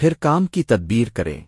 پھر کام کی تدبیر کریں۔